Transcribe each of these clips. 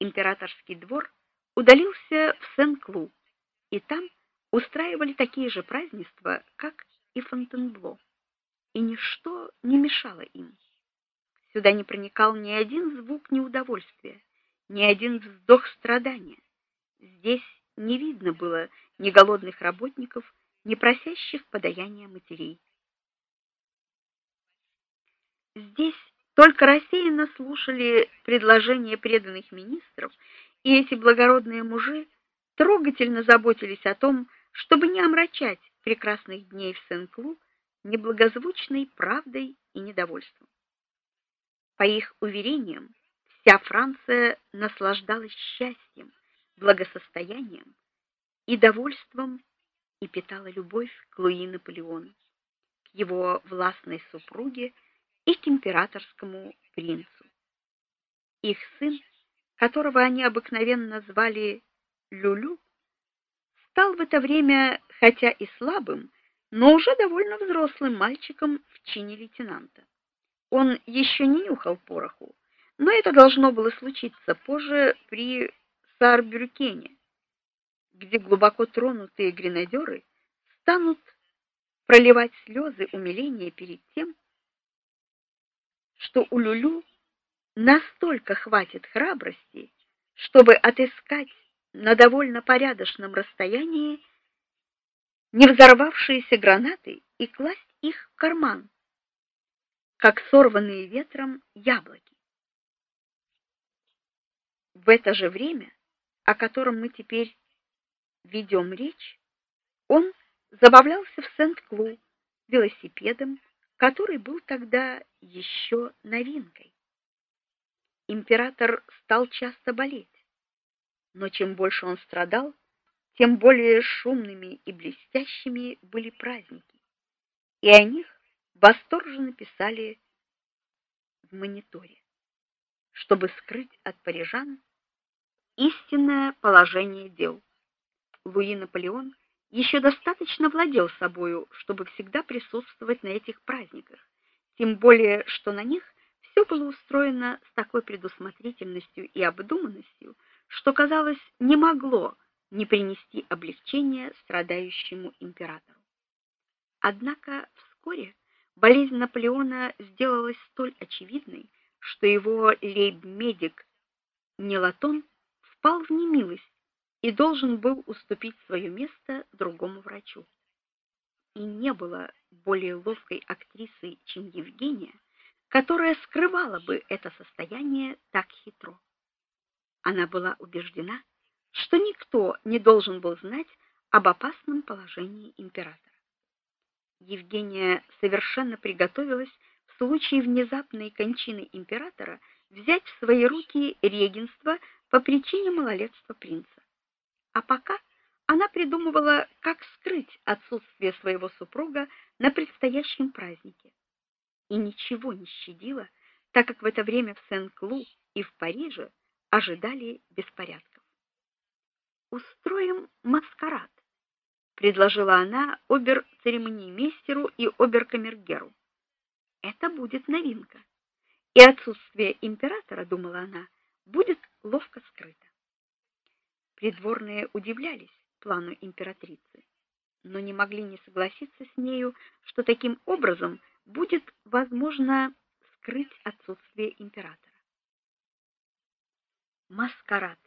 императорский двор удалился в Сен-Клу, и там устраивали такие же празднества, как и Фонтенбло, и ничто не мешало им. Сюда не проникал ни один звук неудовольствия, ни один вздох страдания. Здесь не видно было ни голодных работников, ни просящих подаяния матерей. Здесь только рассеянно слушали предложения преданных министров, и эти благородные мужи трогательно заботились о том, чтобы не омрачать прекрасных дней в Сен-Клу неблагозвучной правдой и недовольством. По их уверениям, вся Франция наслаждалась счастьем, благосостоянием и довольством и питала любовь к Луи Наполеону, к его властной супруге и к императорскому принцу. Их сын, которого они обыкновенно звали Люлю, стал в это время, хотя и слабым, но уже довольно взрослым мальчиком в чине лейтенанта. Он еще не нюхал пороху, но это должно было случиться позже при Сарбюркене, где глубоко тронутые гренадеры станут проливать слезы умиления перед тем, что у Люлю настолько хватит храбрости, чтобы отыскать на довольно порядочном расстоянии не взорвавшиеся гранаты и класть их в карман, как сорванные ветром яблоки. В это же время, о котором мы теперь ведем речь, он забавлялся в Сент-Клу велосипедом, который был тогда еще новинкой. Император стал часто болеть, но чем больше он страдал, тем более шумными и блестящими были праздники. И о них восторженно писали в мониторе, чтобы скрыть от парижан истинное положение дел. Луи Наполеон еще достаточно владел собою, чтобы всегда присутствовать на этих праздниках, тем более что на них все было устроено с такой предусмотрительностью и обдуманностью, что казалось, не могло не принести облегчения страдающему императору. Однако вскоре болезнь Наполеона сделалась столь очевидной, что его лейб-медик Нелатон впал в немилость и должен был уступить свое место другому врачу. И не было более ловкой актрисы, чем Евгения, которая скрывала бы это состояние так хитро. Она была убеждена, что никто не должен был знать об опасном положении императора. Евгения совершенно приготовилась в случае внезапной кончины императора взять в свои руки регенство по причине малолетства принца. А пока она придумывала, как скрыть отсутствие своего супруга на предстоящем празднике. И ничего не щадила, так как в это время в Сен-Клу и в Париже ожидали беспорядков. Устроим маскарад, предложила она обер-церемониймейстеру и обер-камергеру. Это будет новинка. И отсутствие императора, думала она, будет ловко скрыто. Придворные удивлялись плану императрицы, но не могли не согласиться с нею, что таким образом будет возможно скрыть отсутствие императора. Маскарад.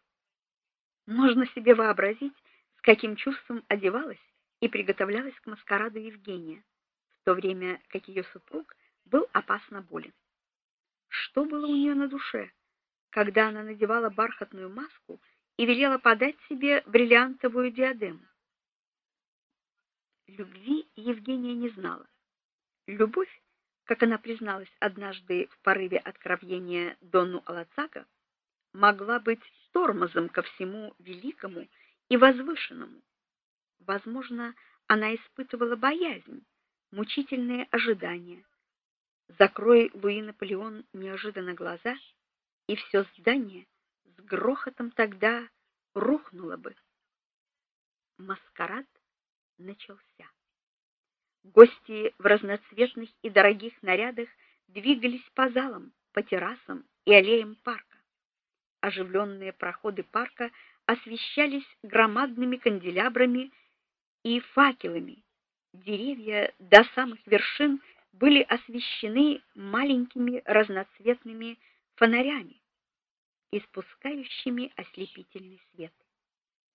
Можно себе вообразить, с каким чувством одевалась и приготовлялась к маскараду Евгения, в то время как ее супруг был опасно болен. Что было у нее на душе, когда она надевала бархатную маску и велела подать себе бриллиантовую диадему. Любви Евгения не знала. Любовь, как она призналась однажды в порыве откровения Донну Алацака, могла быть тормозом ко всему великому и возвышенному. Возможно, она испытывала боязнь, мучительные ожидания. Закрой Луи Наполеон неожиданно глаза, и все здание грохотом тогда рухнуло бы. Маскарад начался. Гости в разноцветных и дорогих нарядах двигались по залам, по террасам и аллеям парка. оживленные проходы парка освещались громадными канделябрами и факелами. Деревья до самых вершин были освещены маленькими разноцветными фонарями, испускающими ослепительный свет.